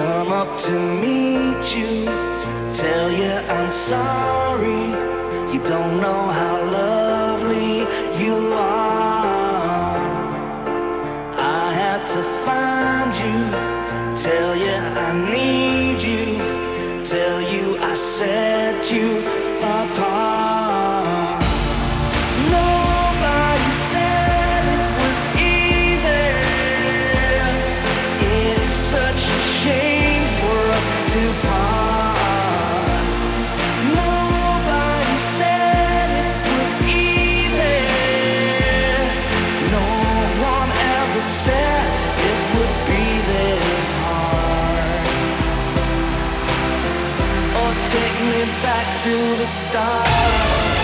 up to meet you, tell you I'm sorry. You don't know how lovely you are. I had to find you, tell you I need you, tell you I set you me back to the start.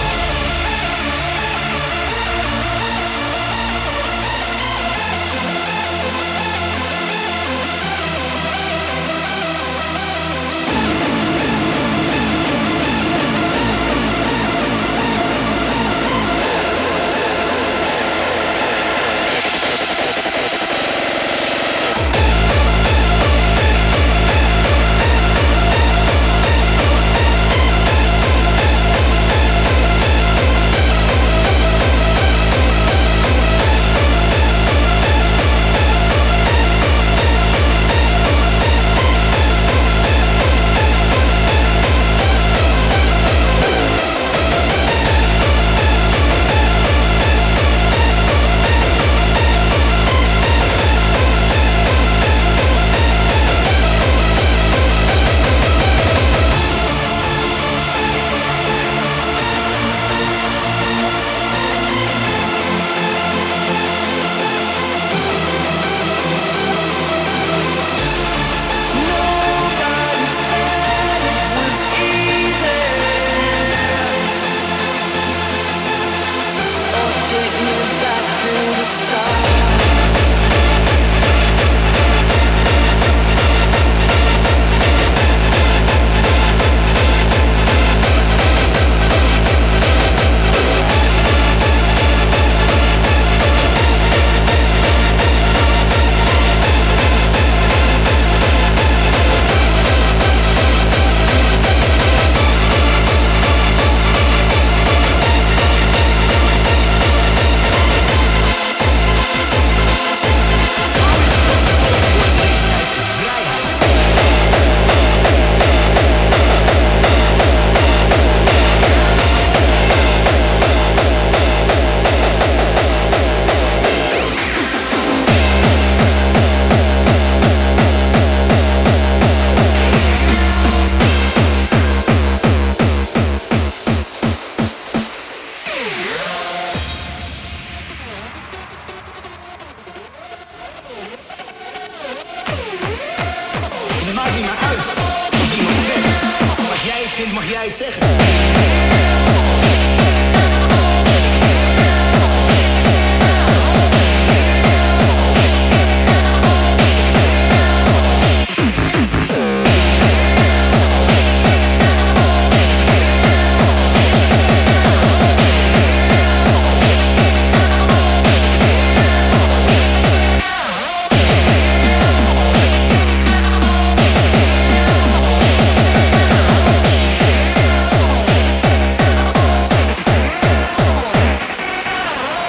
het maakt niet meer uit. Als iemand zegt, wat jij vindt, mag jij het zeggen.